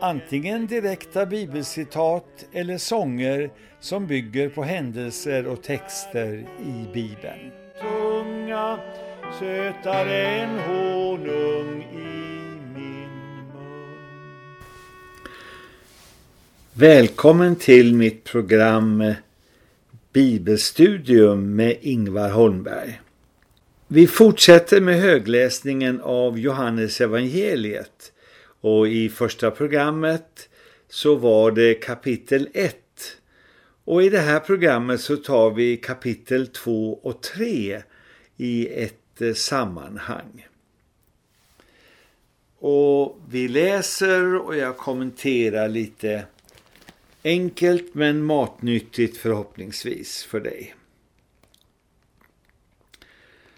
antingen direkta bibelcitat eller sånger som bygger på händelser och texter i Bibeln. Tunga, sötare än honung i min mun. Välkommen till mitt program Bibelstudium med Ingvar Holmberg. Vi fortsätter med högläsningen av Johannes evangeliet och i första programmet så var det kapitel 1. Och i det här programmet så tar vi kapitel 2 och 3 i ett eh, sammanhang. Och vi läser och jag kommenterar lite enkelt men matnyttigt förhoppningsvis för dig.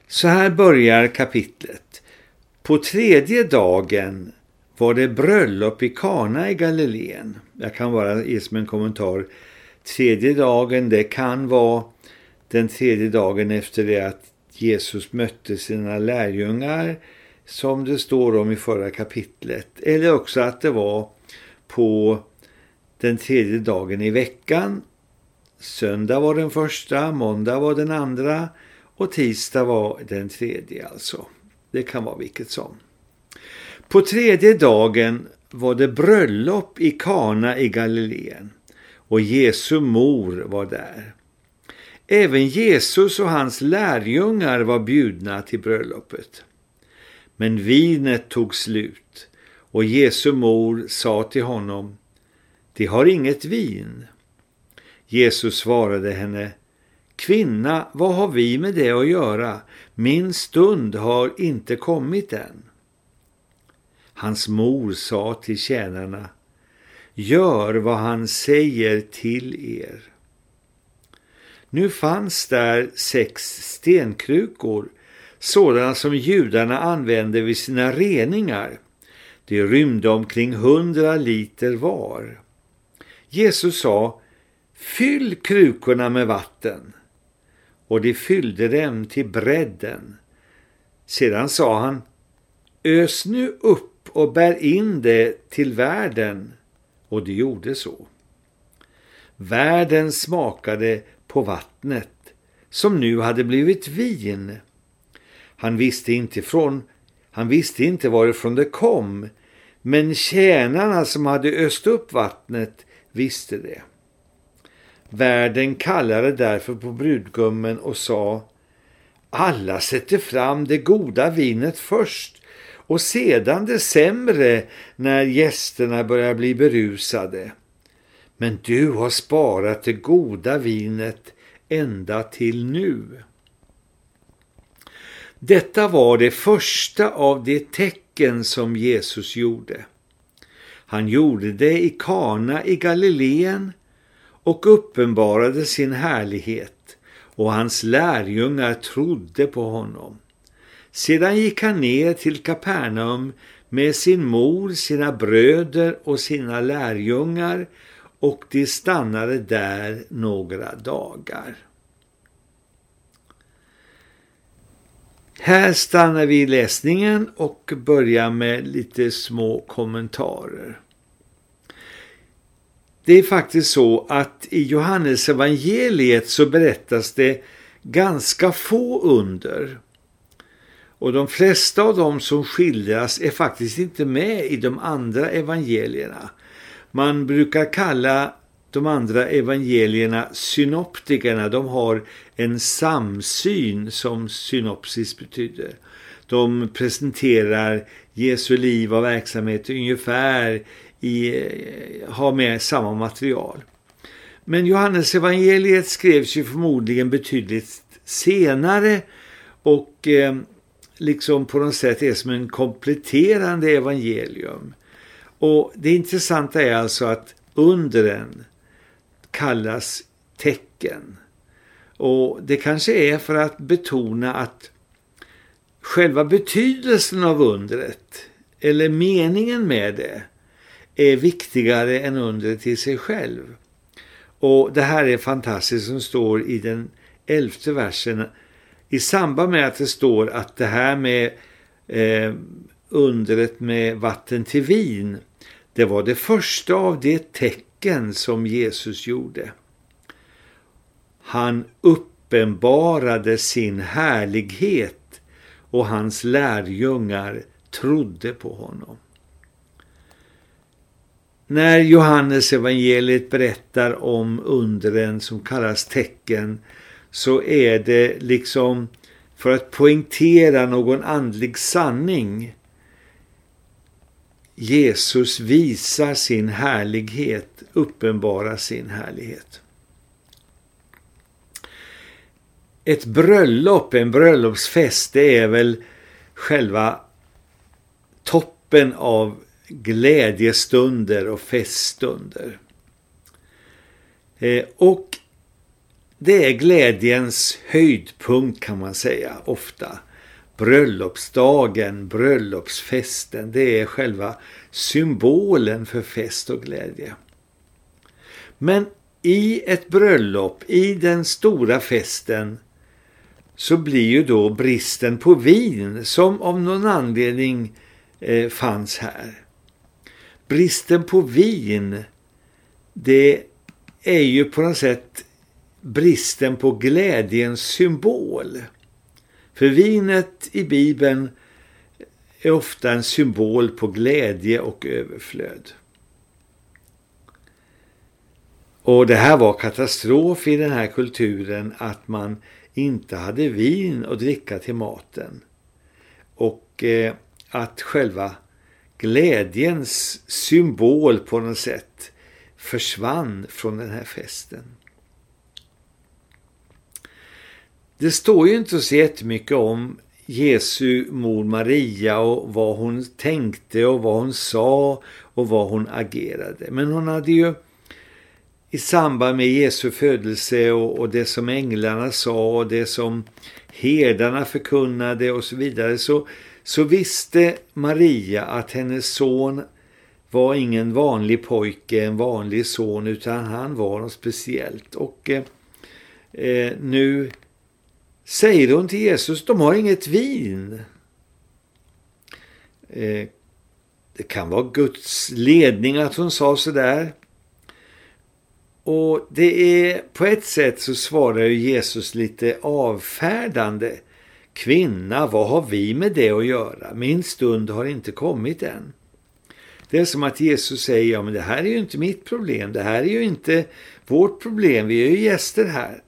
Så här börjar kapitlet. På tredje dagen var det bröllop i Kana i Galileen. Jag kan bara ge som en kommentar. Tredje dagen, det kan vara den tredje dagen efter det att Jesus mötte sina lärjungar som det står om i förra kapitlet. Eller också att det var på den tredje dagen i veckan. Söndag var den första, måndag var den andra och tisdag var den tredje alltså. Det kan vara vilket som. På tredje dagen var det bröllop i Kana i Galileen och Jesu mor var där. Även Jesus och hans lärjungar var bjudna till bröllopet. Men vinet tog slut och Jesu mor sa till honom, de har inget vin. Jesus svarade henne, kvinna, vad har vi med det att göra? Min stund har inte kommit än. Hans mor sa till tjänarna, gör vad han säger till er. Nu fanns där sex stenkrukor, sådana som judarna använde vid sina reningar. De rymde omkring hundra liter var. Jesus sa, fyll krukorna med vatten. Och de fyllde dem till bredden. Sedan sa han, ös nu upp och bär in det till världen. Och det gjorde så. Världen smakade på vattnet som nu hade blivit vin. Han visste inte från han visste inte varifrån det kom, men tjänarna som hade öst upp vattnet visste det. Värden kallade därför på brudgummen och sa Alla sätter fram det goda vinet först och sedan det sämre när gästerna börjar bli berusade. Men du har sparat det goda vinet ända till nu. Detta var det första av de tecken som Jesus gjorde. Han gjorde det i Kana i Galileen och uppenbarade sin härlighet och hans lärjungar trodde på honom. Sedan gick han ner till Kapernaum med sin mor, sina bröder och sina lärjungar och de stannade där några dagar. Här stannar vi i läsningen och börjar med lite små kommentarer. Det är faktiskt så att i Johannes evangeliet så berättas det ganska få under. Och de flesta av dem som skildras är faktiskt inte med i de andra evangelierna. Man brukar kalla de andra evangelierna synoptikerna. De har en samsyn som synopsis betyder. De presenterar Jesu liv och verksamhet ungefär i, eh, har med samma material. Men Johannes evangeliet skrevs ju förmodligen betydligt senare och eh, liksom på något sätt är som en kompletterande evangelium. Och det intressanta är alltså att undren kallas tecken. Och det kanske är för att betona att själva betydelsen av undret eller meningen med det är viktigare än undret i sig själv. Och det här är fantastiskt som står i den elfte versen. I samband med att det står att det här med eh, undret med vatten till vin, det var det första av det tecken som Jesus gjorde. Han uppenbarade sin härlighet och hans lärjungar trodde på honom. När Johannes evangeliet berättar om undren som kallas tecken så är det liksom för att poängtera någon andlig sanning. Jesus visar sin härlighet, uppenbarar sin härlighet. Ett bröllop, en bröllopsfest, det är väl själva toppen av glädjestunder och feststunder. Eh, och det är glädjens höjdpunkt kan man säga ofta. Bröllopsdagen, bröllopsfesten, det är själva symbolen för fest och glädje. Men i ett bröllop, i den stora festen, så blir ju då bristen på vin som av någon anledning eh, fanns här. Bristen på vin, det är ju på något sätt bristen på glädjens symbol. För vinet i Bibeln är ofta en symbol på glädje och överflöd. Och det här var katastrof i den här kulturen att man inte hade vin att dricka till maten. Och eh, att själva glädjens symbol på något sätt försvann från den här festen. Det står ju inte så jättemycket om Jesu mor Maria och vad hon tänkte och vad hon sa och vad hon agerade. Men hon hade ju i samband med Jesu födelse och, och det som änglarna sa och det som herdarna förkunnade och så vidare så, så visste Maria att hennes son var ingen vanlig pojke, en vanlig son utan han var något speciellt. Och eh, eh nu säger hon till Jesus, de har inget vin. Eh, det kan vara Guds ledning att hon sa så där. Och det är på ett sätt så svarar ju Jesus lite avfärdande. Kvinna, vad har vi med det att göra? Min stund har inte kommit än. Det är som att Jesus säger, ja men det här är ju inte mitt problem, det här är ju inte vårt problem, vi är ju gäster här.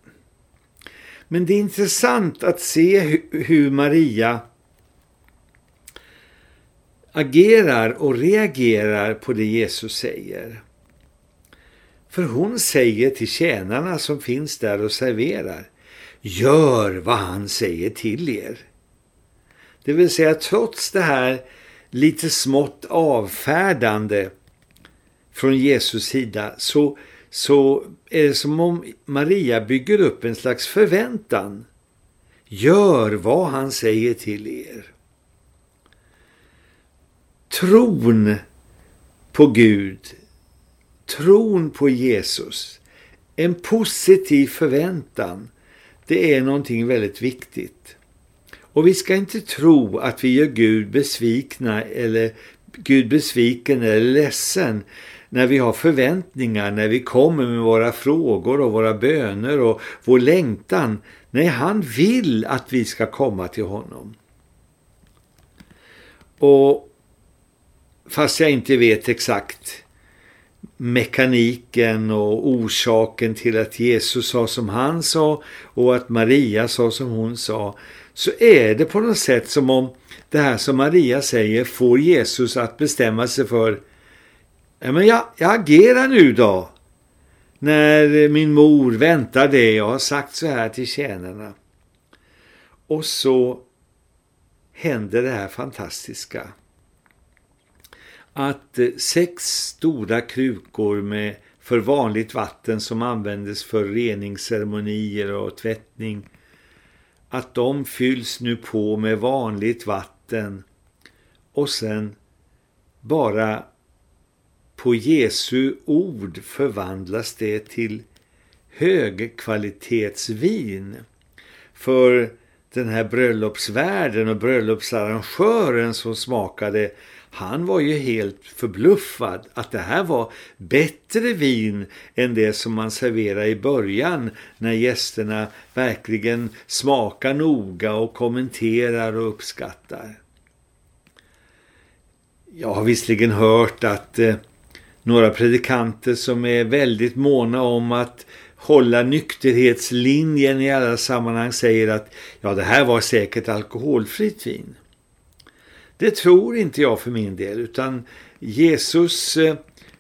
Men det är intressant att se hur Maria agerar och reagerar på det Jesus säger. För hon säger till tjänarna som finns där och serverar, gör vad han säger till er. Det vill säga trots det här lite smått avfärdande från Jesus sida så, så är det som om Maria bygger upp en slags förväntan. Gör vad han säger till er. Tron på Gud tron på Jesus, en positiv förväntan, det är någonting väldigt viktigt. Och vi ska inte tro att vi gör Gud besvikna eller Gud besviken eller ledsen när vi har förväntningar, när vi kommer med våra frågor och våra böner och vår längtan. Nej, han vill att vi ska komma till honom. Och fast jag inte vet exakt mekaniken och orsaken till att Jesus sa som han sa och att Maria sa som hon sa så är det på något sätt som om det här som Maria säger får Jesus att bestämma sig för ja, men jag, jag agerar nu då. När min mor väntar det jag har sagt så här till tjänarna. Och så händer det här fantastiska. Att eh, sex stora krukor med för vanligt vatten som användes för reningsceremonier och tvättning att de fylls nu på med vanligt vatten. Och sen bara på Jesu ord förvandlas det till högkvalitetsvin. För den här bröllopsvärden och bröllopsarrangören som smakade han var ju helt förbluffad att det här var bättre vin än det som man serverar i början när gästerna verkligen smakar noga och kommenterar och uppskattar. Jag har visserligen hört att eh, några predikanter som är väldigt måna om att hålla nykterhetslinjen i alla sammanhang säger att ja det här var säkert alkoholfritt vin. Det tror inte jag för min del utan Jesus eh,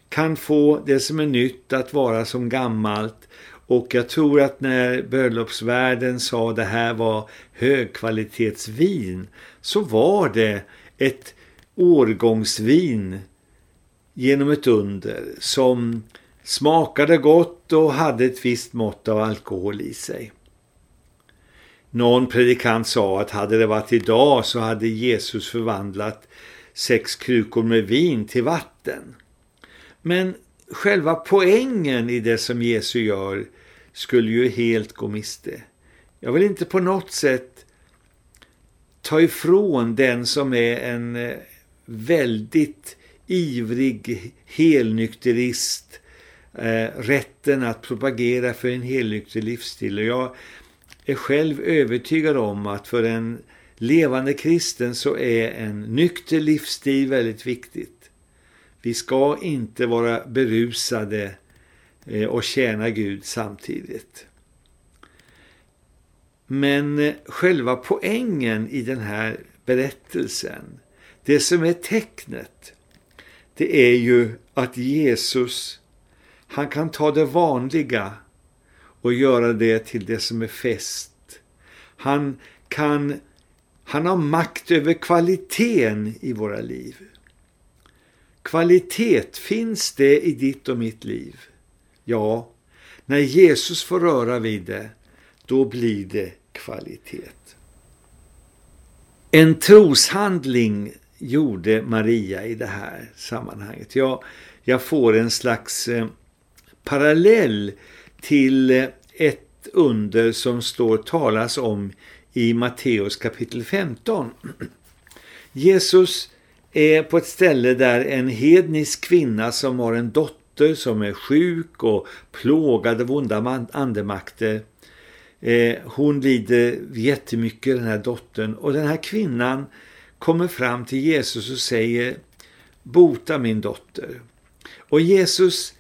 kan få det som är nytt att vara som gammalt och jag tror att när bröllopsvärden sa det här var högkvalitetsvin så var det ett årgångsvin genom ett under som smakade gott och hade ett visst mått av alkohol i sig. Någon predikant sa att hade det varit idag så hade Jesus förvandlat sex krukor med vin till vatten. Men själva poängen i det som Jesus gör skulle ju helt gå miste. Jag vill inte på något sätt ta ifrån den som är en eh, väldigt ivrig helnykterist eh, rätten att propagera för en helnykter livsstil. Och jag är själv övertygad om att för en levande kristen så är en nykter livsstil väldigt viktigt. Vi ska inte vara berusade eh, och tjäna Gud samtidigt. Men eh, själva poängen i den här berättelsen, det som är tecknet, det är ju att Jesus, han kan ta det vanliga och göra det till det som är fest. Han kan han har makt över kvaliteten i våra liv. Kvalitet, finns det i ditt och mitt liv? Ja, när Jesus får röra vid det, då blir det kvalitet. En troshandling gjorde Maria i det här sammanhanget. Jag, jag får en slags eh, parallell till eh, ett under som står talas om i Matteus kapitel 15. Jesus är på ett ställe där en hednisk kvinna som har en dotter som är sjuk och plågad av onda andemakter. Eh, hon lider jättemycket den här dottern och den här kvinnan kommer fram till Jesus och säger bota min dotter. Och Jesus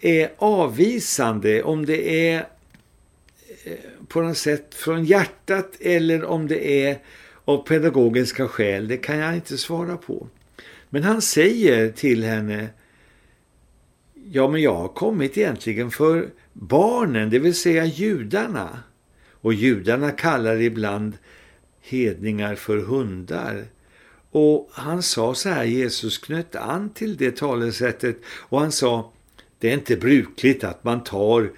är avvisande om det är eh, på något sätt från hjärtat eller om det är av pedagogiska skäl, det kan jag inte svara på. Men han säger till henne, ja men jag har kommit egentligen för barnen, det vill säga judarna. Och judarna kallar ibland hedningar för hundar. Och han sa så här, Jesus knöt an till det talesättet och han sa, det är inte brukligt att man tar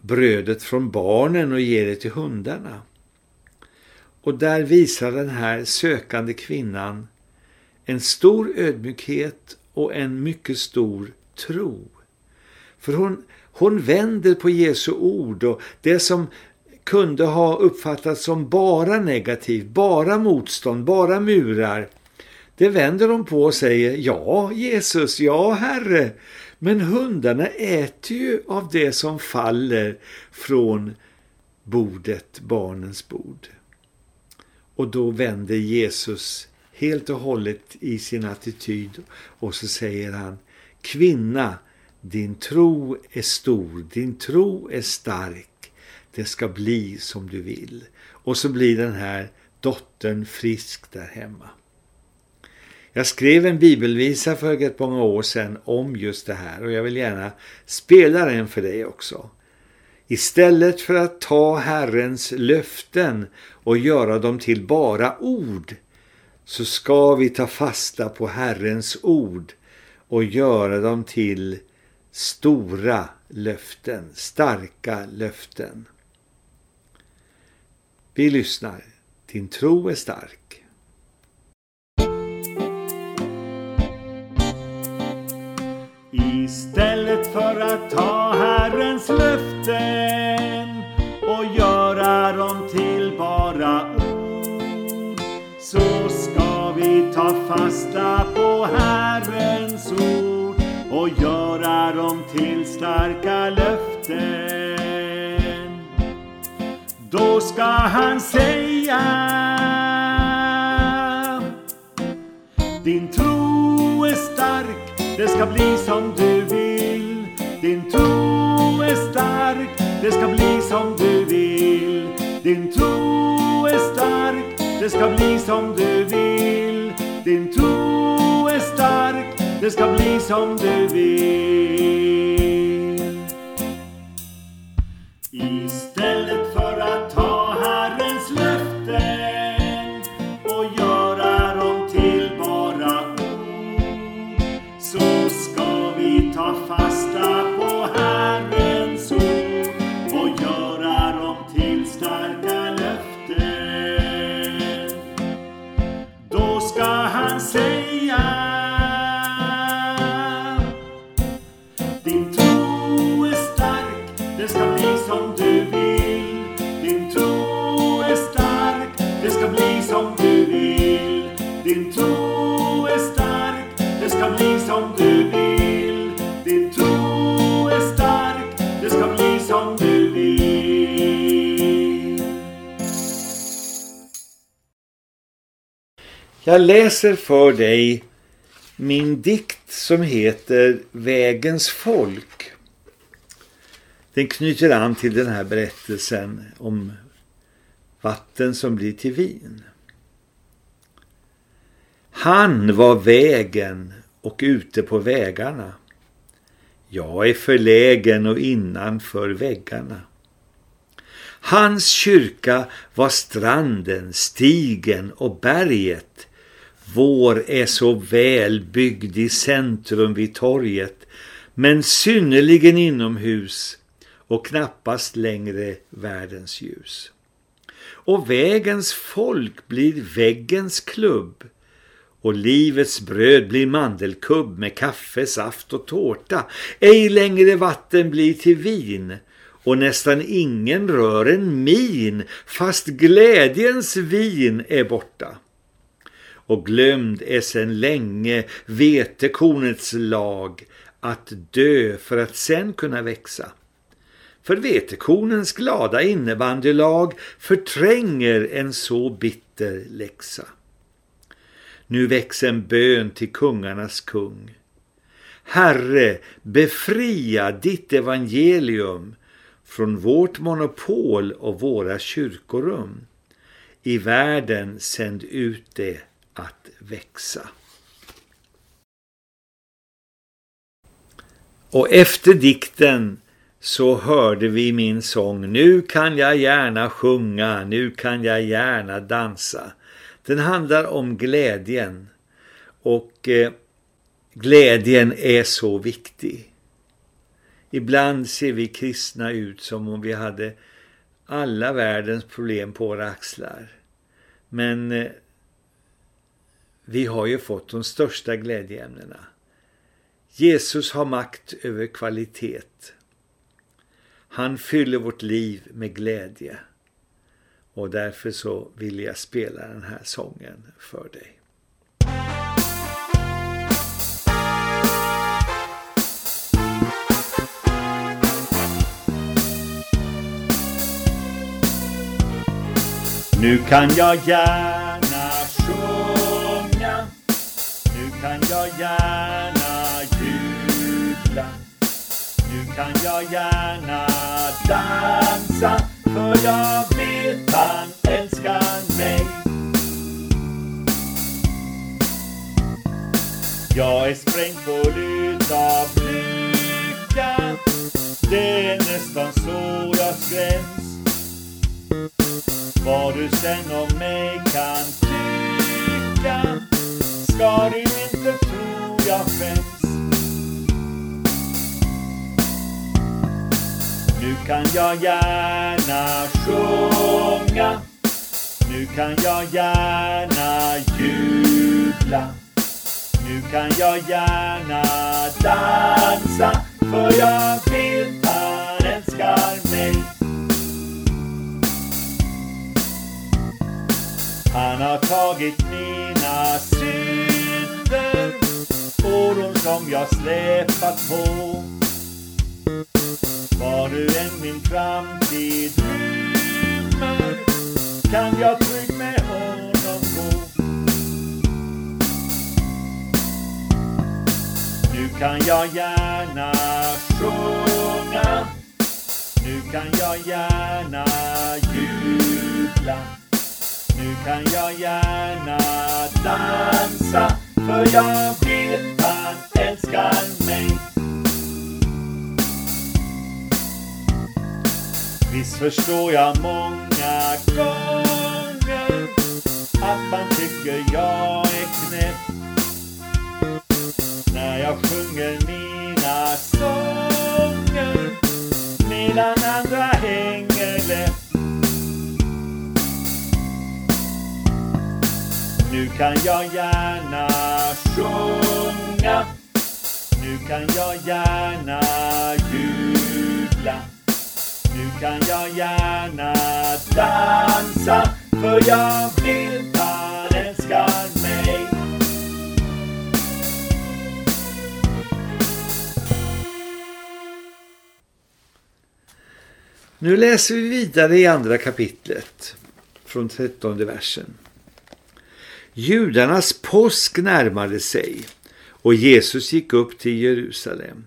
brödet från barnen och ger det till hundarna. Och där visar den här sökande kvinnan en stor ödmjukhet och en mycket stor tro. För hon, hon vänder på Jesu ord och det som kunde ha uppfattats som bara negativt, bara motstånd, bara murar. Det vänder de på och säger, ja Jesus, ja Herre, men hundarna äter ju av det som faller från bordet, barnens bord. Och då vänder Jesus helt och hållet i sin attityd och så säger han, kvinna, din tro är stor, din tro är stark det ska bli som du vill. Och så blir den här dottern frisk där hemma. Jag skrev en bibelvisa för ett många år sedan om just det här och jag vill gärna spela den för dig också. Istället för att ta Herrens löften och göra dem till bara ord, så ska vi ta fasta på Herrens ord och göra dem till stora löften, starka löften. Vi lyssnar. Din tro är stark. Istället för att ta Herrens löften och göra dem till bara ord så ska vi ta fasta på Herrens ord och göra dem till starka löften. Då ska han säga Din tro är stark, det ska bli som du vill. Din tro är stark, det ska bli som du vill. Din tro är stark, det ska bli som du vill. Din tro är stark, det ska bli som du vill. Jag läser för dig min dikt som heter Vägens folk. Den knyter an till den här berättelsen om vatten som blir till vin. Han var vägen och ute på vägarna. Jag är förlägen och innanför väggarna. Hans kyrka var stranden, stigen och berget. Vår är så väl byggd i centrum vid torget, men synnerligen inomhus och knappast längre världens ljus. Och vägens folk blir väggens klubb och livets bröd blir mandelkubb med kaffe, saft och tårta. Ej längre vatten blir till vin och nästan ingen rör en min fast glädjens vin är borta. Och glömd är sedan länge vetekornets lag att dö för att sen kunna växa. För vetekornens glada innebandylag förtränger en så bitter läxa. Nu väcks en bön till kungarnas kung. Herre, befria ditt evangelium från vårt monopol och våra kyrkorum. I världen sänd ut det växa. Och efter dikten så hörde vi min sång Nu kan jag gärna sjunga, nu kan jag gärna dansa. Den handlar om glädjen och eh, glädjen är så viktig. Ibland ser vi kristna ut som om vi hade alla världens problem på våra axlar. Men eh, vi har ju fått de största glädjeämnena. Jesus har makt över kvalitet. Han fyller vårt liv med glädje. Och därför så vill jag spela den här sången för dig. Nu kan jag gärna kan jag gärna jubla. Nu kan jag gärna dansa För jag vet han älskar mig. Jag är sprängd full utav lycka. Det är nästan så jag skräms. Vad du sen om mig kan tycka ska du inte tro jag skäms. Nu kan jag gärna sjunga. Nu kan jag gärna jubla. Nu kan jag gärna dansa. För jag vill han älskar Han har tagit mina synder. Oron som jag släpat på. Var du än min framtid rymmer kan jag trygg med honom gå. Nu kan jag gärna sjunga. Nu kan jag gärna jubla. Nu kan jag gärna dansa. För jag vet han älskar mig. Visst förstår jag många gånger att man tycker jag är knäpp när jag sjunger mina sånger medan andra hänger Nu kan jag gärna sjunga. Nu kan jag gärna jubla. Nu kan jag gärna dansa för jag vill han älskar mig. Nu läser vi vidare i andra kapitlet från trettonde versen. Judarnas påsk närmade sig och Jesus gick upp till Jerusalem.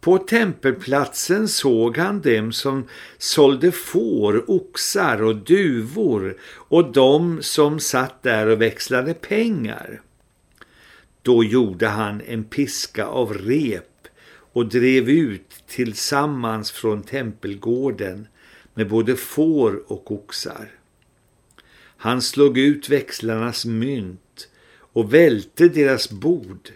På tempelplatsen såg han dem som sålde får, oxar och duvor och de som satt där och växlade pengar. Då gjorde han en piska av rep och drev ut tillsammans från tempelgården med både får och oxar. Han slog ut växlarnas mynt och välte deras bord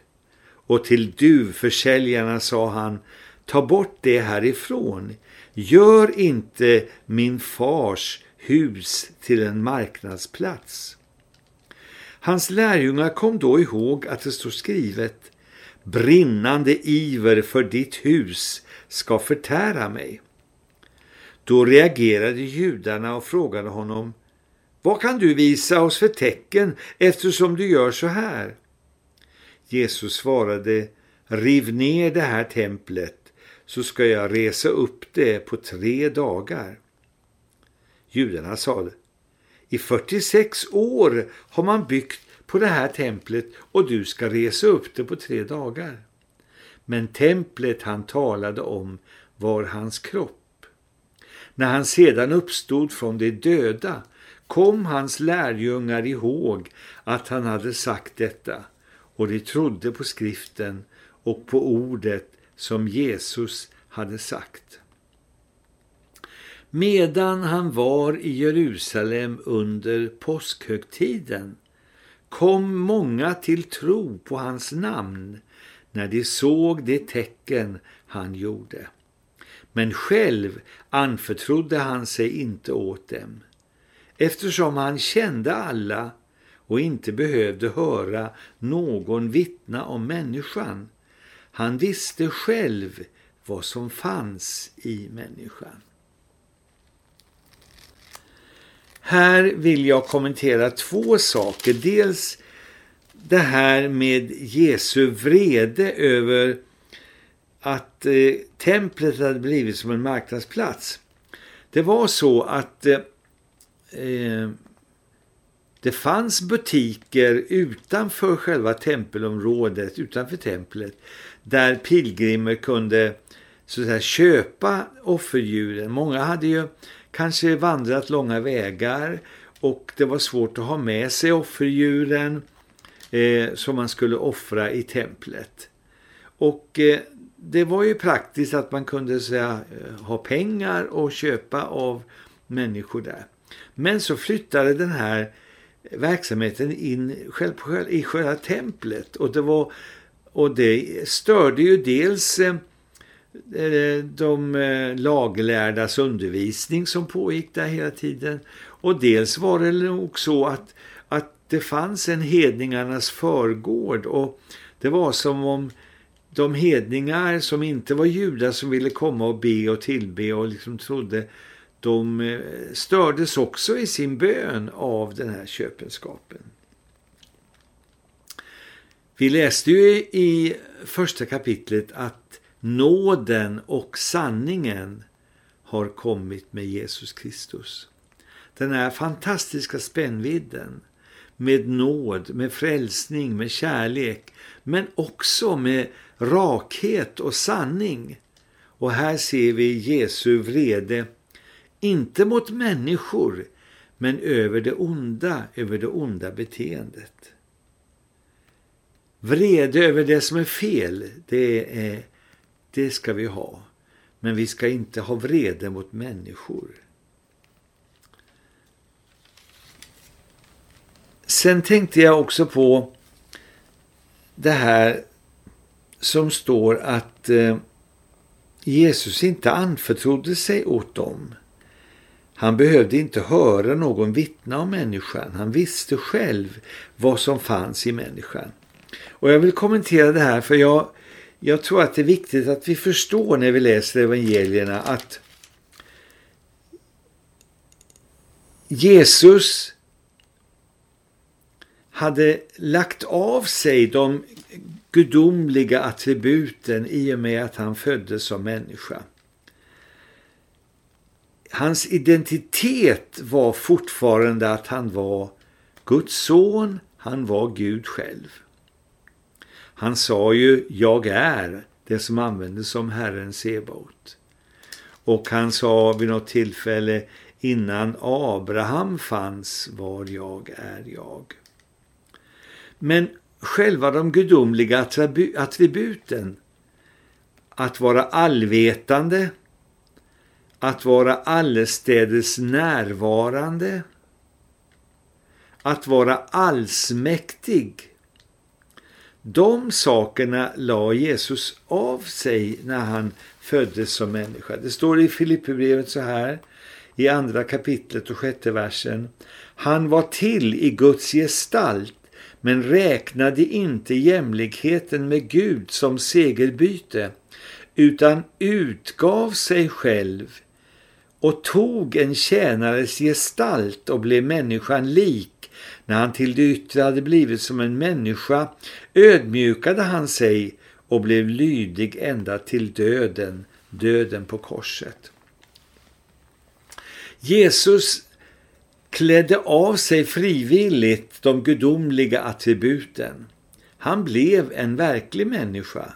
och till duvförsäljarna sa han ta bort det härifrån. Gör inte min fars hus till en marknadsplats. Hans lärjungar kom då ihåg att det står skrivet brinnande iver för ditt hus ska förtära mig. Då reagerade judarna och frågade honom vad kan du visa oss för tecken eftersom du gör så här? Jesus svarade Riv ner det här templet så ska jag resa upp det på tre dagar. Judarna sade I 46 år har man byggt på det här templet och du ska resa upp det på tre dagar. Men templet han talade om var hans kropp. När han sedan uppstod från de döda kom hans lärjungar ihåg att han hade sagt detta och de trodde på skriften och på ordet som Jesus hade sagt. Medan han var i Jerusalem under påskhögtiden kom många till tro på hans namn när de såg det tecken han gjorde. Men själv anförtrodde han sig inte åt dem, eftersom han kände alla och inte behövde höra någon vittna om människan. Han visste själv vad som fanns i människan. Här vill jag kommentera två saker. Dels det här med Jesu vrede över att eh, templet hade blivit som en marknadsplats. Det var så att eh, eh det fanns butiker utanför själva tempelområdet, utanför templet, där pilgrimer kunde så att säga, köpa offerdjuren. Många hade ju kanske vandrat långa vägar och det var svårt att ha med sig offerdjuren eh, som man skulle offra i templet. Och eh, det var ju praktiskt att man kunde säga, eh, ha pengar och köpa av människor där. Men så flyttade den här verksamheten in själv, själv, i själva templet och det var och det störde ju dels eh, eh de eh, laglärdas undervisning som pågick där hela tiden. Och dels var det nog så att, att det fanns en hedningarnas förgård och det var som om de hedningar som inte var judar som ville komma och be och tillbe och liksom trodde de eh, stördes också i sin bön av den här köpenskapen. Vi läste ju i första kapitlet att nåden och sanningen har kommit med Jesus Kristus. Den här fantastiska spännvidden med nåd, med frälsning, med kärlek men också med rakhet och sanning. Och här ser vi Jesu vrede, inte mot människor men över det onda, över det onda beteendet. Vrede över det som är fel, det, är, det ska vi ha. Men vi ska inte ha vrede mot människor. Sen tänkte jag också på det här som står att eh, Jesus inte anförtrodde sig åt dem. Han behövde inte höra någon vittna om människan. Han visste själv vad som fanns i människan. Och jag vill kommentera det här för jag, jag tror att det är viktigt att vi förstår när vi läser evangelierna att Jesus hade lagt av sig de gudomliga attributen i och med att han föddes som människa. Hans identitet var fortfarande att han var Guds son, han var Gud själv. Han sa ju, jag är det som användes som Herren Sebaot. Och han sa vid något tillfälle, innan Abraham fanns var jag är jag. Men själva de gudomliga attributen, att vara allvetande, att vara allestädes närvarande, att vara allsmäktig. De sakerna la Jesus av sig när han föddes som människa. Det står i Filipperbrevet så här i andra kapitlet och sjätte versen. Han var till i Guds gestalt men räknade inte jämlikheten med Gud som segerbyte utan utgav sig själv och tog en tjänares gestalt och blev människan lik. När han till det yttre hade blivit som en människa ödmjukade han sig och blev lydig ända till döden, döden på korset. Jesus klädde av sig frivilligt de gudomliga attributen. Han blev en verklig människa,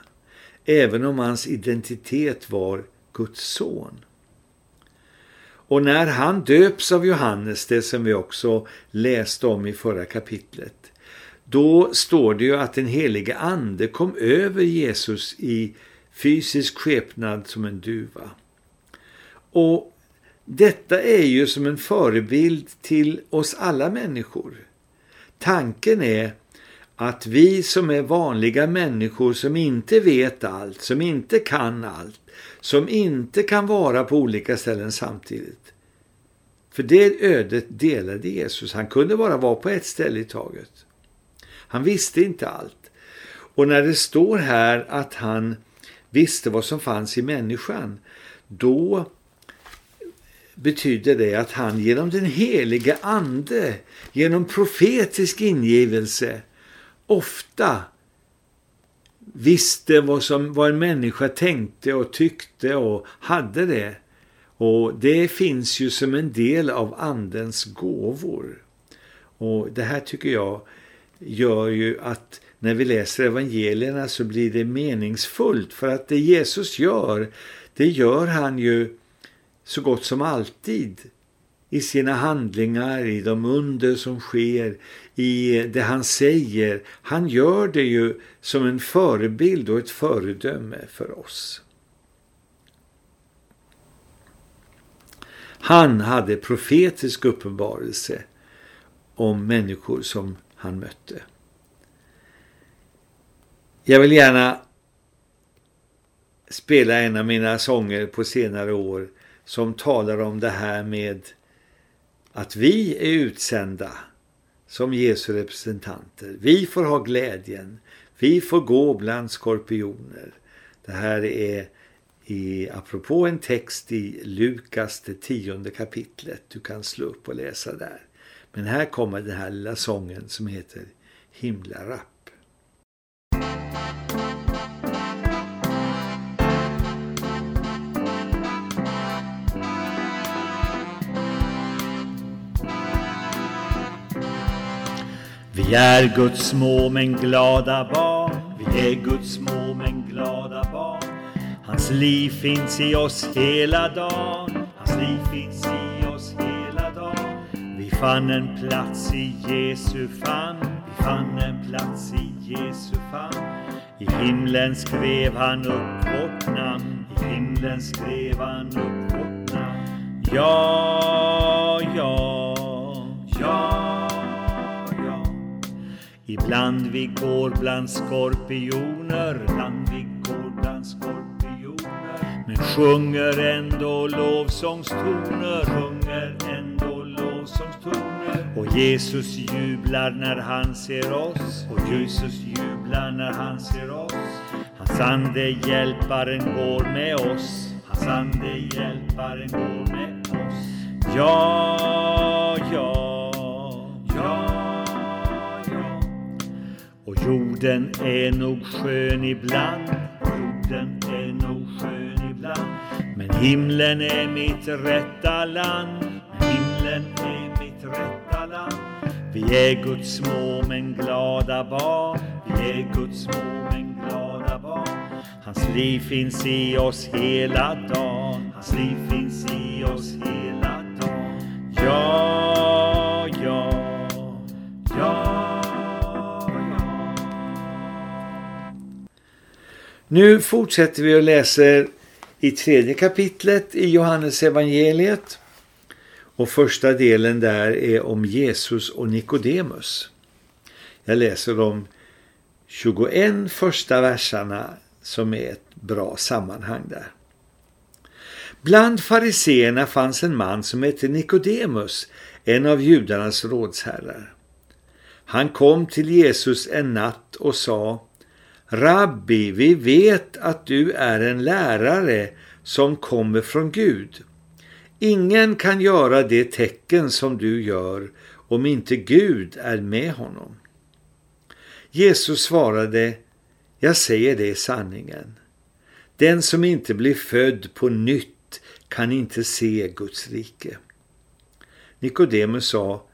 även om hans identitet var Guds son. Och när han döps av Johannes, det som vi också läste om i förra kapitlet, då står det ju att den helige ande kom över Jesus i fysisk skepnad som en duva. Och detta är ju som en förebild till oss alla människor. Tanken är att vi som är vanliga människor som inte vet allt, som inte kan allt, som inte kan vara på olika ställen samtidigt. För det ödet delade Jesus. Han kunde bara vara på ett ställe i taget. Han visste inte allt. Och när det står här att han visste vad som fanns i människan, då betyder det att han genom den helige ande, genom profetisk ingivelse, ofta visste vad, som, vad en människa tänkte och tyckte och hade det. Och det finns ju som en del av andens gåvor. Och det här tycker jag gör ju att när vi läser evangelierna så blir det meningsfullt. För att det Jesus gör, det gör han ju så gott som alltid i sina handlingar, i de under som sker, i det han säger. Han gör det ju som en förebild och ett föredöme för oss. Han hade profetisk uppenbarelse om människor som han mötte. Jag vill gärna spela en av mina sånger på senare år som talar om det här med att vi är utsända som Jesu representanter. Vi får ha glädjen. Vi får gå bland skorpioner. Det här är i, apropå en text i Lukas det tionde kapitlet. Du kan slå upp och läsa där. Men här kommer den här lilla sången som heter Himlarapp. Vi är Guds små men glada barn. Vi är Guds små men glada barn. Hans liv finns i oss hela dagen. Hans liv finns i oss hela dagen. Vi fann en plats i Jesu famn. Vi fann en plats i Jesu famn. I himlen skrev han upp vårt namn. I himlen skrev han upp vårt namn. Ja, Ibland vi går bland skorpioner, ibland vi går bland skorpioner. Men sjunger ändå lovsångstoner, sjunger ändå lovsångstoner. Och Jesus jublar när han ser oss, och Jesus jublar när han ser oss. Hans ande hjälparen går med oss, hans ande hjälparen går med oss. Ja, jorden är nog skön ibland, jorden är nog skön ibland. Men himlen är mitt rätta land, men himlen är mitt rätta land. Vi är Guds små men glada barn, vi är Guds små men glada barn. Hans liv finns i oss hela dagen, hans liv Nu fortsätter vi och läser i tredje kapitlet i Johannes evangeliet. Och första delen där är om Jesus och Nikodemus. Jag läser de 21 första verserna som är ett bra sammanhang där. Bland fariseerna fanns en man som hette Nikodemus, en av judarnas rådsherrar. Han kom till Jesus en natt och sa Rabbi, vi vet att du är en lärare som kommer från Gud. Ingen kan göra det tecken som du gör om inte Gud är med honom. Jesus svarade, jag säger det i sanningen. Den som inte blir född på nytt kan inte se Guds rike. Nikodemus sa,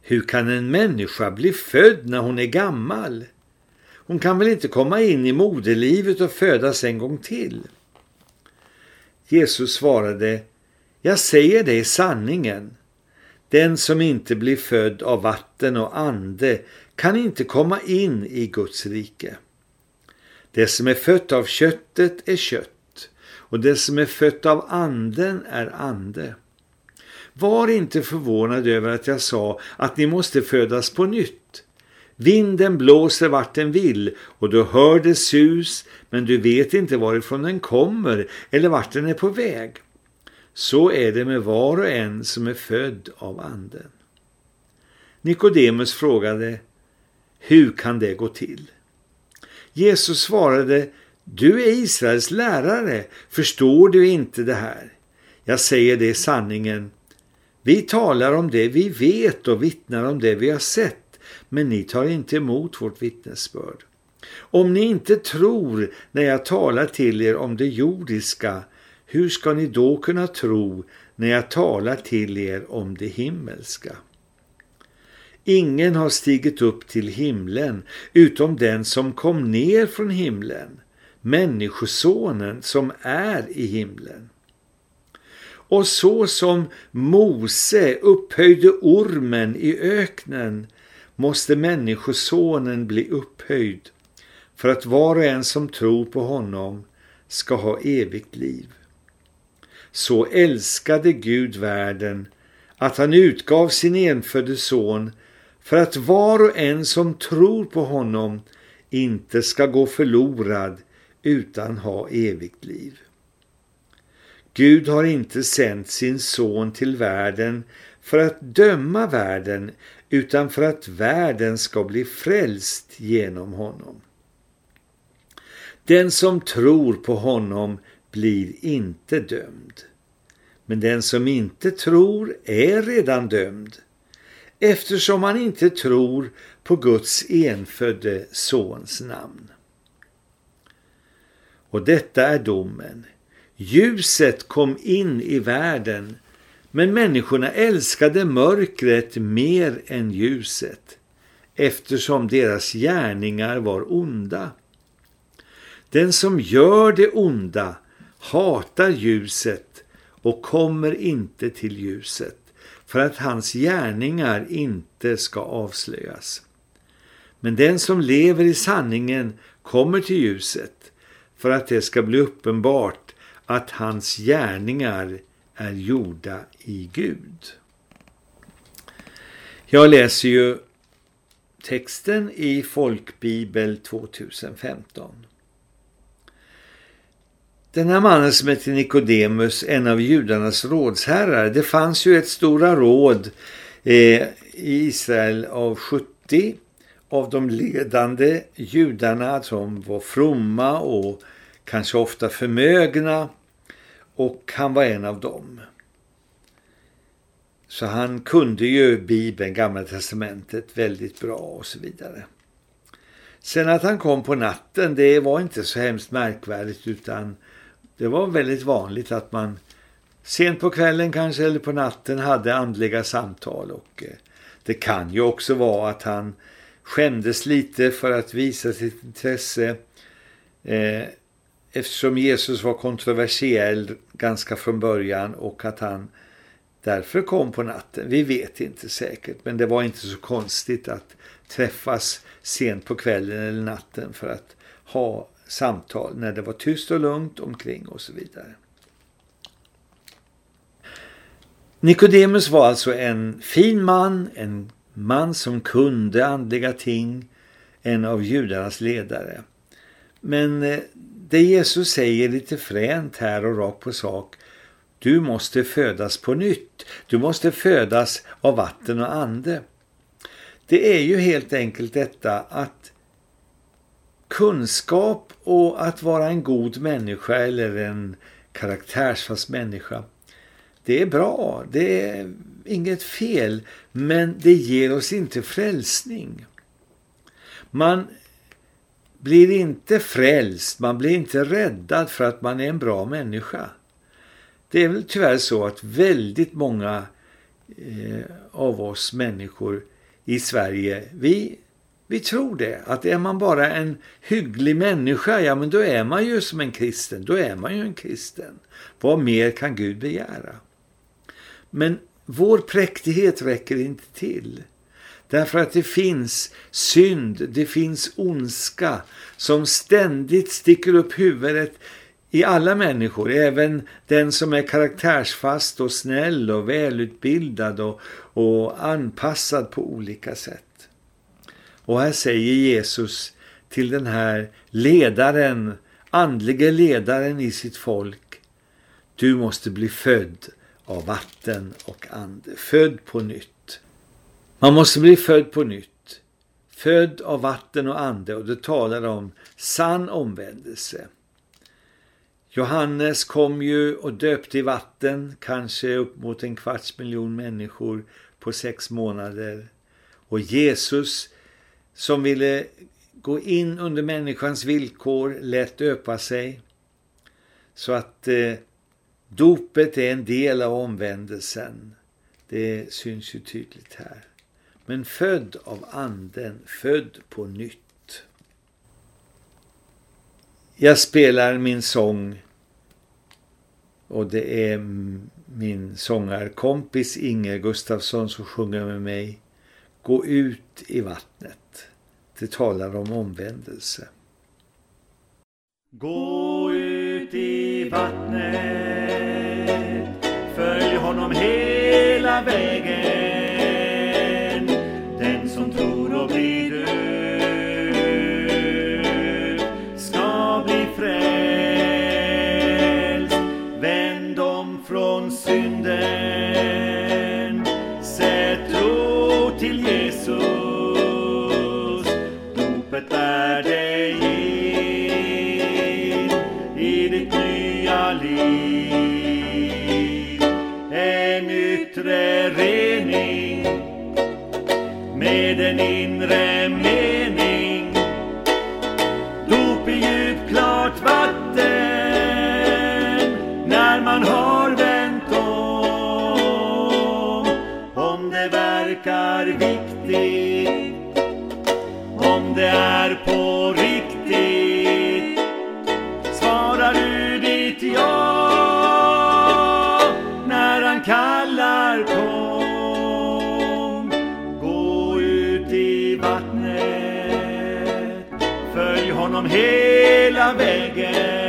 hur kan en människa bli född när hon är gammal? Hon kan väl inte komma in i moderlivet och födas en gång till? Jesus svarade, jag säger dig sanningen. Den som inte blir född av vatten och ande kan inte komma in i Guds rike. Det som är fött av köttet är kött och det som är fött av anden är ande. Var inte förvånad över att jag sa att ni måste födas på nytt. Vinden blåser vart den vill och du hör det sus men du vet inte varifrån den kommer eller vart den är på väg. Så är det med var och en som är född av anden. Nikodemus frågade, hur kan det gå till? Jesus svarade, du är Israels lärare, förstår du inte det här? Jag säger det sanningen. Vi talar om det vi vet och vittnar om det vi har sett men ni tar inte emot vårt vittnesbörd. Om ni inte tror när jag talar till er om det jordiska, hur ska ni då kunna tro när jag talar till er om det himmelska? Ingen har stigit upp till himlen utom den som kom ner från himlen, människosonen som är i himlen. Och så som Mose upphöjde ormen i öknen måste människosonen bli upphöjd för att var och en som tror på honom ska ha evigt liv. Så älskade Gud världen att han utgav sin enfödde son för att var och en som tror på honom inte ska gå förlorad utan ha evigt liv. Gud har inte sänt sin son till världen för att döma världen utan för att världen ska bli frälst genom honom. Den som tror på honom blir inte dömd. Men den som inte tror är redan dömd eftersom han inte tror på Guds enfödde sons namn. Och detta är domen. Ljuset kom in i världen, men människorna älskade mörkret mer än ljuset, eftersom deras gärningar var onda. Den som gör det onda hatar ljuset och kommer inte till ljuset, för att hans gärningar inte ska avslöjas. Men den som lever i sanningen kommer till ljuset, för att det ska bli uppenbart att hans gärningar är gjorda i Gud. Jag läser ju texten i Folkbibel 2015. Den här mannen som heter Nikodemus, en av judarnas rådsherrar, det fanns ju ett stora råd eh, i Israel av 70 av de ledande judarna som var fromma och kanske ofta förmögna och han var en av dem. Så han kunde ju Bibeln, Gamla testamentet väldigt bra och så vidare. Sen att han kom på natten, det var inte så hemskt märkvärdigt utan det var väldigt vanligt att man sent på kvällen kanske eller på natten hade andliga samtal och eh, det kan ju också vara att han skämdes lite för att visa sitt intresse eh, eftersom Jesus var kontroversiell ganska från början och att han därför kom på natten. Vi vet inte säkert men det var inte så konstigt att träffas sent på kvällen eller natten för att ha samtal när det var tyst och lugnt omkring och så vidare. Nikodemus var alltså en fin man, en man som kunde andliga ting, en av judarnas ledare. Men eh, det Jesus säger lite fränt här och rakt på sak, du måste födas på nytt. Du måste födas av vatten och ande. Det är ju helt enkelt detta att kunskap och att vara en god människa eller en karaktärsfast människa det är bra, det är inget fel men det ger oss inte frälsning. Man blir inte frälst, man blir inte räddad för att man är en bra människa. Det är väl tyvärr så att väldigt många eh, av oss människor i Sverige, vi vi tror det, att är man bara en hygglig människa, ja men då är man ju som en kristen, då är man ju en kristen. Vad mer kan Gud begära? Men vår präktighet räcker inte till. Därför att det finns synd, det finns ondska som ständigt sticker upp huvudet i alla människor, även den som är karaktärsfast och snäll och välutbildad och, och anpassad på olika sätt. Och här säger Jesus till den här ledaren, andlige ledaren i sitt folk. Du måste bli född av vatten och ande. Född på nytt. Man måste bli född på nytt. Född av vatten och ande och det talar om sann omvändelse. Johannes kom ju och döpte i vatten, kanske upp mot en kvarts miljon människor på sex månader. Och Jesus som ville gå in under människans villkor lät döpa sig. Så att eh, dopet är en del av omvändelsen. Det syns ju tydligt här. Men född av anden, född på nytt. Jag spelar min sång och det är min sångarkompis Inge Gustafsson som sjunger med mig. Gå ut i vattnet. Det talar om omvändelse. Gå ut i vattnet, följ honom hela vägen. med den inre hela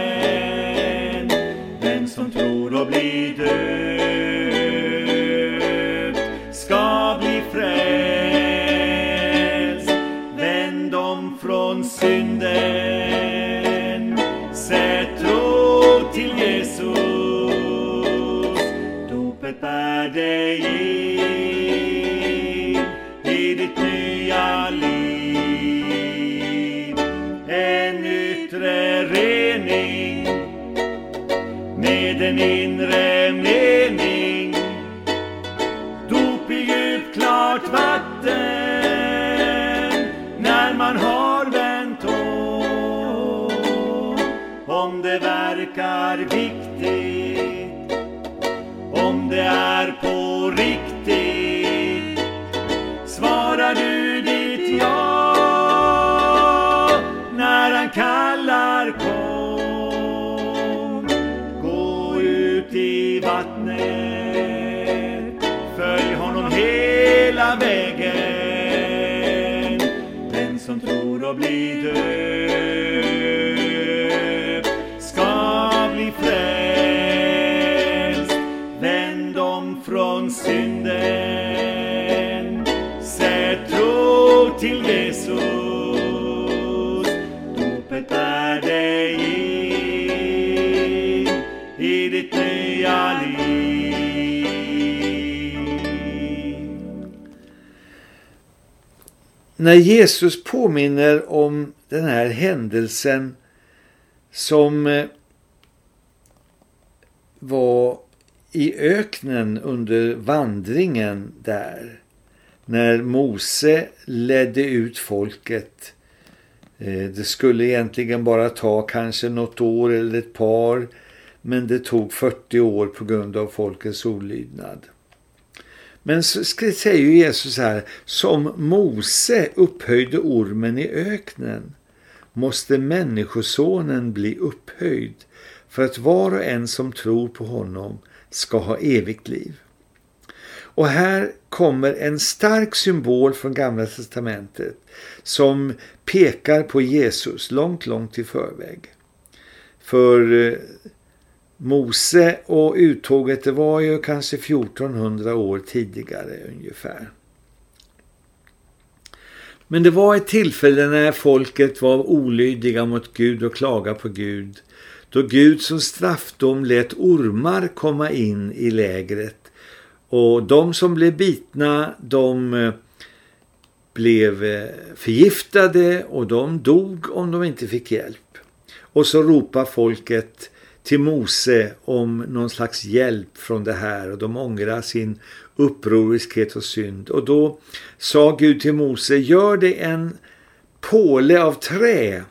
När Jesus påminner om den här händelsen som eh, var i öknen under vandringen där. När Mose ledde ut folket. Eh, det skulle egentligen bara ta kanske något år eller ett par. Men det tog 40 år på grund av folkets olydnad. Men så säger ju Jesus här, som Mose upphöjde ormen i öknen måste människosonen bli upphöjd för att var och en som tror på honom ska ha evigt liv. Och här kommer en stark symbol från Gamla testamentet som pekar på Jesus långt, långt i förväg. För eh, Mose och uttåget det var ju kanske 1400 år tidigare ungefär. Men det var ett tillfälle när folket var olydiga mot Gud och klagade på Gud. Då Gud som straffdom lät ormar komma in i lägret. Och de som blev bitna, de eh, blev eh, förgiftade och de dog om de inte fick hjälp. Och så ropar folket till Mose om någon slags hjälp från det här och de ångrar sin upproriskhet och synd. Och då sa Gud till Mose, gör det en påle av trä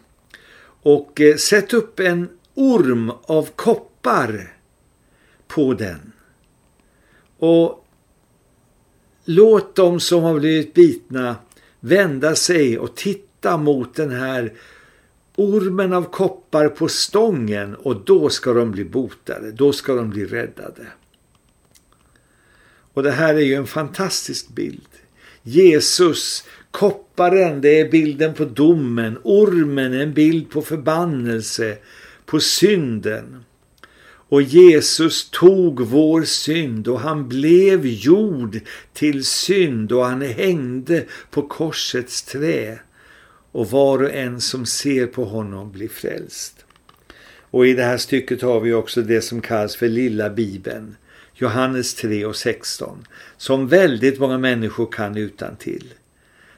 och eh, sätt upp en orm av koppar på den. Och låt de som har blivit bitna vända sig och titta mot den här ormen av koppar på stången och då ska de bli botade, då ska de bli räddade. Och det här är ju en fantastisk bild. Jesus, kopparen, det är bilden på domen, ormen är en bild på förbannelse, på synden. Och Jesus tog vår synd och han blev jord till synd och han hängde på korsets trä. Och var och en som ser på honom blir frälst. Och i det här stycket har vi också det som kallas för lilla bibeln. Johannes 3 och 16. Som väldigt många människor kan utan till.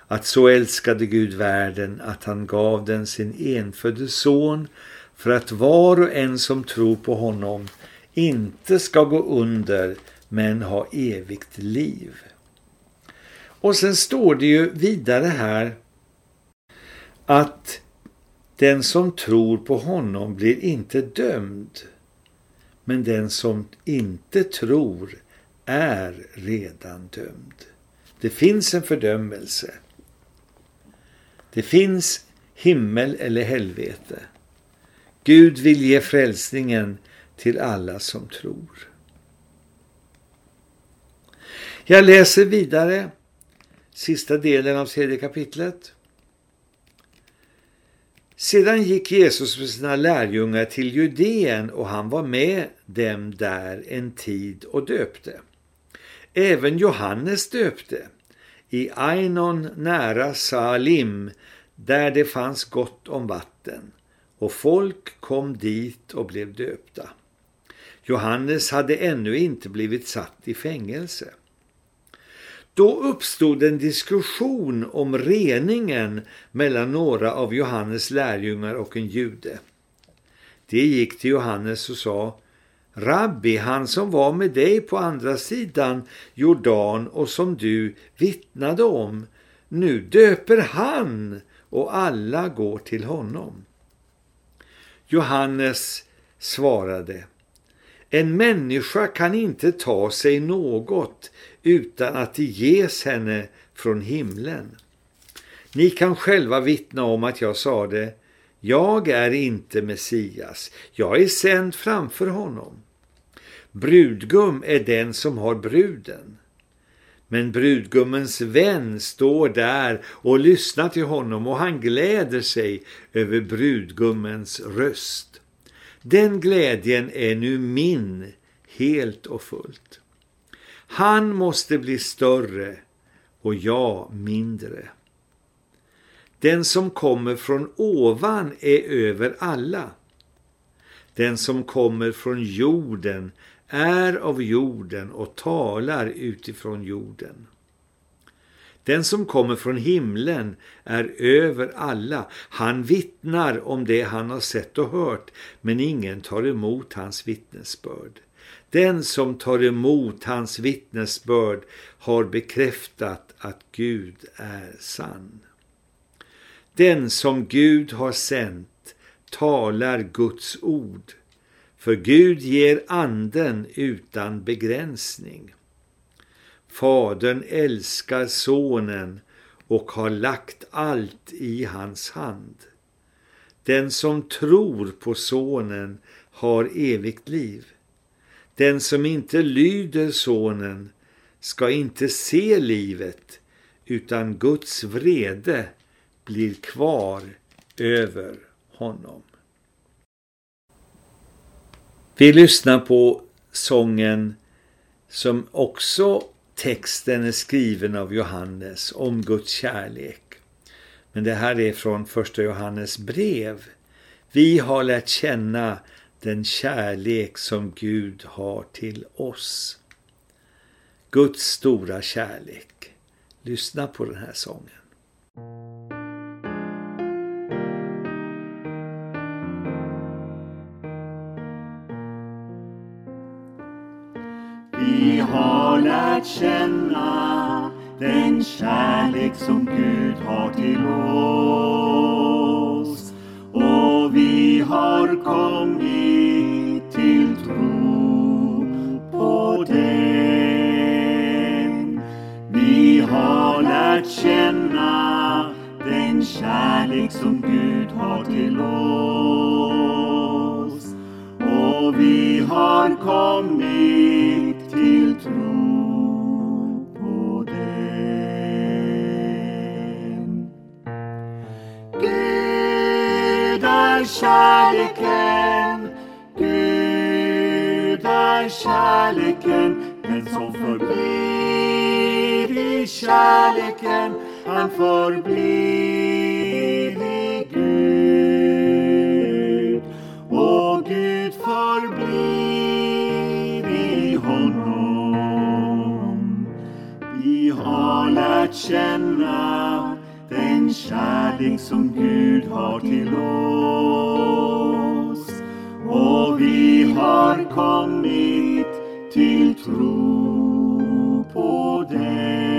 Att så älskade Gud världen att han gav den sin enfödde son för att var och en som tror på honom inte ska gå under men ha evigt liv. Och sen står det ju vidare här att den som tror på honom blir inte dömd. Men den som inte tror är redan dömd. Det finns en fördömelse. Det finns himmel eller helvete. Gud vill ge frälsningen till alla som tror. Jag läser vidare sista delen av tredje kapitlet. Sedan gick Jesus med sina lärjungar till Judeen och han var med dem där en tid och döpte. Även Johannes döpte i Ainon nära Salim där det fanns gott om vatten och folk kom dit och blev döpta. Johannes hade ännu inte blivit satt i fängelse. Då uppstod en diskussion om reningen mellan några av Johannes lärjungar och en jude. Det gick till Johannes och sa Rabbi, han som var med dig på andra sidan Jordan och som du vittnade om, nu döper han och alla går till honom. Johannes svarade En människa kan inte ta sig något utan att det ges henne från himlen. Ni kan själva vittna om att jag sade Jag är inte Messias, jag är sänd framför honom. Brudgum är den som har bruden. Men brudgummens vän står där och lyssnar till honom och han gläder sig över brudgummens röst. Den glädjen är nu min helt och fullt. Han måste bli större och jag mindre. Den som kommer från ovan är över alla. Den som kommer från jorden är av jorden och talar utifrån jorden. Den som kommer från himlen är över alla. Han vittnar om det han har sett och hört, men ingen tar emot hans vittnesbörd. Den som tar emot hans vittnesbörd har bekräftat att Gud är sann. Den som Gud har sänt talar Guds ord, för Gud ger anden utan begränsning. Fadern älskar sonen och har lagt allt i hans hand. Den som tror på sonen har evigt liv. Den som inte lyder sonen ska inte se livet utan Guds vrede blir kvar över honom. Vi lyssnar på sången som också texten är skriven av Johannes om Guds kärlek. Men det här är från första Johannes brev. Vi har lärt känna den kärlek som Gud har till oss. Guds stora kärlek. Lyssna på den här sången. Vi har lärt känna den kärlek som Gud har till oss har kommit till tro på den. Vi har lärt känna den kärlek som Gud har till oss och vi har kommit till tro kärleken, Gud är kärleken, den som förblir i kärleken, han förblir i Gud. Och Gud förblir i honom. Vi har lärt känna den kärlek som Gud har till oss. Och vi har kommit till tro på den.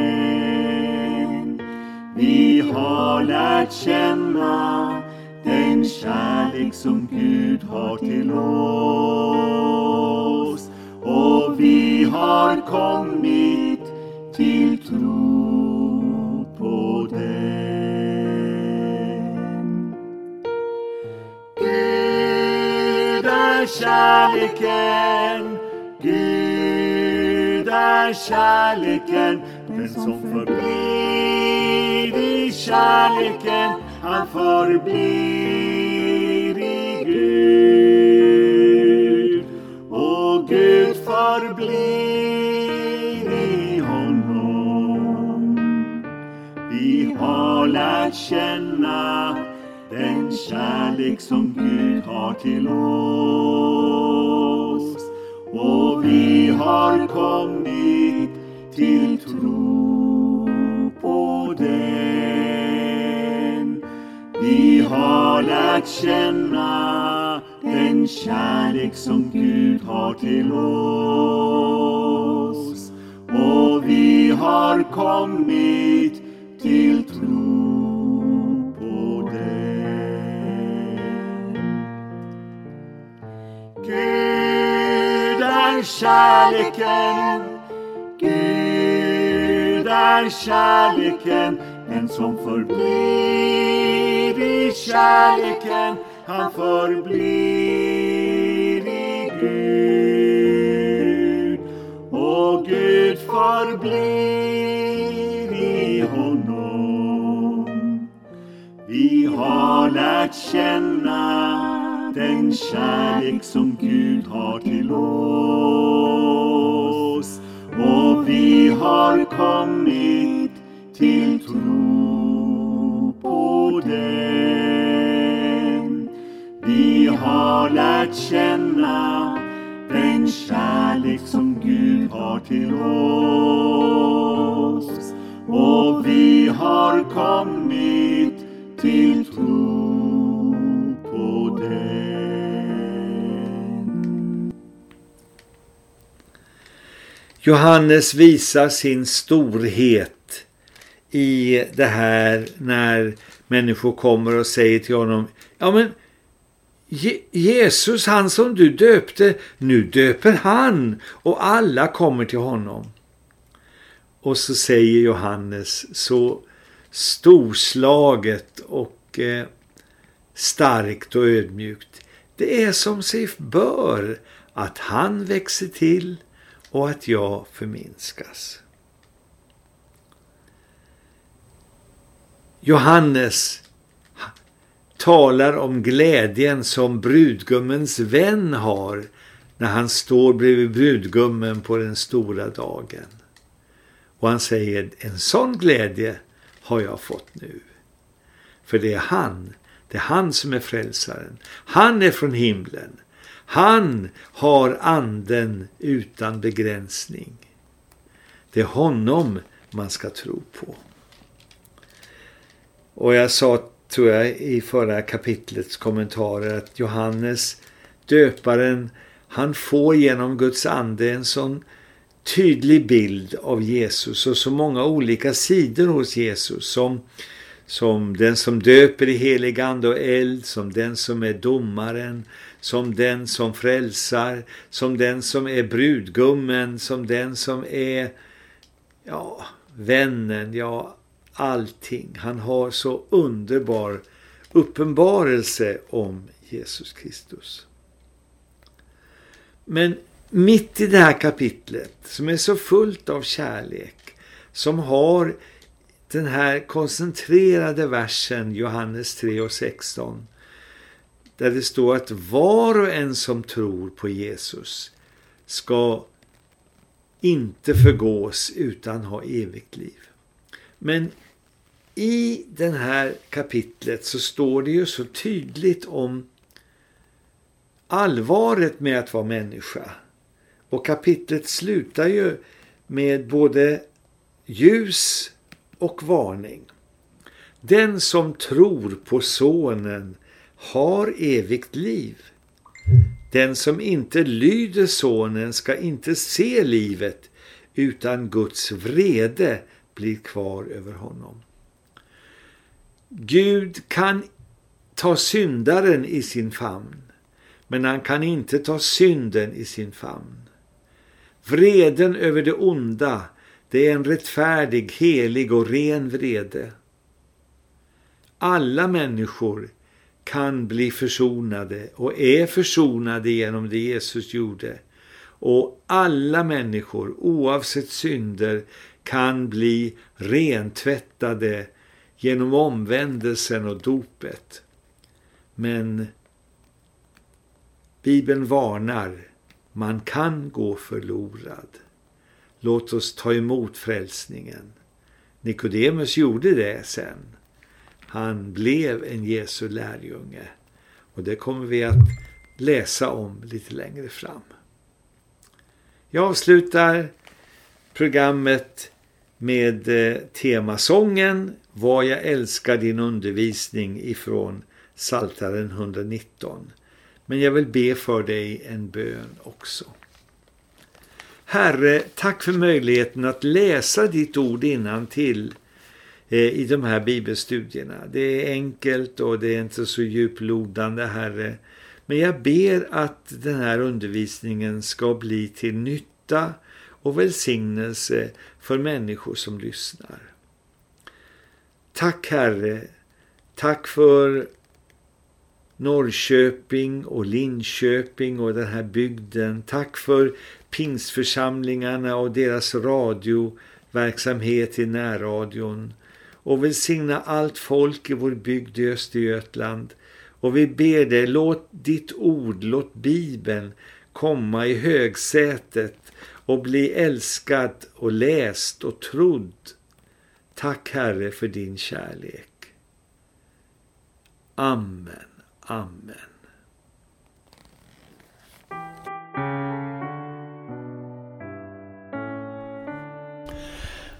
Vi har lärt känna den kärlek som Gud har till oss. Och vi har kommit kärleken, Gud är kärleken, den som förblir i kärleken, han förblir i Gud. Och Gud förblir i honom. Vi har lärt känna kärlek som Gud har till oss. Och vi har kommit till tro på den. Vi har lärt känna den kärlek som Gud har till oss. Och vi har kommit till tro kärleken, Gud är kärleken, den som förblir i kärleken, han förblir i Gud. Och Gud förblir i honom. Vi har lärt känna den kärlek som Gud har till oss. Och vi har kommit till tro på den. Vi har lärt känna den kärlek som Gud har till oss. Och vi har kommit till tro Johannes visar sin storhet i det här när människor kommer och säger till honom Ja men Je Jesus, han som du döpte, nu döper han och alla kommer till honom. Och så säger Johannes så storslaget och eh, starkt och ödmjukt. Det är som sig bör att han växer till och att jag förminskas. Johannes talar om glädjen som brudgummens vän har när han står bredvid brudgummen på den stora dagen. Och han säger, en sån glädje har jag fått nu. För det är han, det är han som är frälsaren. Han är från himlen. Han har anden utan begränsning. Det är honom man ska tro på. Och jag sa, tror jag, i förra kapitlets kommentarer att Johannes, döparen, han får genom Guds ande en sån tydlig bild av Jesus och så många olika sidor hos Jesus som, som den som döper i helig ande och eld, som den som är domaren, som den som frälsar, som den som är brudgummen, som den som är ja, vännen, ja allting. Han har så underbar uppenbarelse om Jesus Kristus. Men mitt i det här kapitlet som är så fullt av kärlek, som har den här koncentrerade versen Johannes 3 och 16 där det står att var och en som tror på Jesus ska inte förgås utan ha evigt liv. Men i den här kapitlet så står det ju så tydligt om allvaret med att vara människa. Och kapitlet slutar ju med både ljus och varning. Den som tror på sonen har evigt liv. Den som inte lyder sonen ska inte se livet utan Guds vrede blir kvar över honom. Gud kan ta syndaren i sin famn, men han kan inte ta synden i sin famn. Vreden över det onda, det är en rättfärdig, helig och ren vrede. Alla människor kan bli försonade och är försonade genom det Jesus gjorde. Och alla människor, oavsett synder, kan bli rentvättade genom omvändelsen och dopet. Men Bibeln varnar, man kan gå förlorad. Låt oss ta emot frälsningen. Nikodemus gjorde det sen. Han blev en Jesu lärjunge. Och det kommer vi att läsa om lite längre fram. Jag avslutar programmet med eh, temasången Vad jag älskar din undervisning ifrån Saltaren 119. Men jag vill be för dig en bön också. Herre, tack för möjligheten att läsa ditt ord innan till Eh, i de här bibelstudierna. Det är enkelt och det är inte så djuplodande, Herre. Men jag ber att den här undervisningen ska bli till nytta och välsignelse för människor som lyssnar. Tack Herre, tack för Norrköping och Linköping och den här bygden. Tack för pingsförsamlingarna och deras radioverksamhet i närradion. Och välsigna allt folk i vår bygd i Östergötland. Och vi ber dig, låt ditt ord, låt Bibeln komma i högsätet och bli älskad och läst och trodd. Tack Herre för din kärlek. Amen. Amen.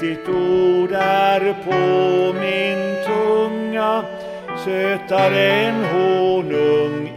ditt ord är på min tunga. Sötare än honung